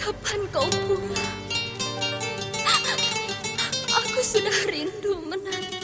Kapan kau pulang? Aku sudah rindu menanti.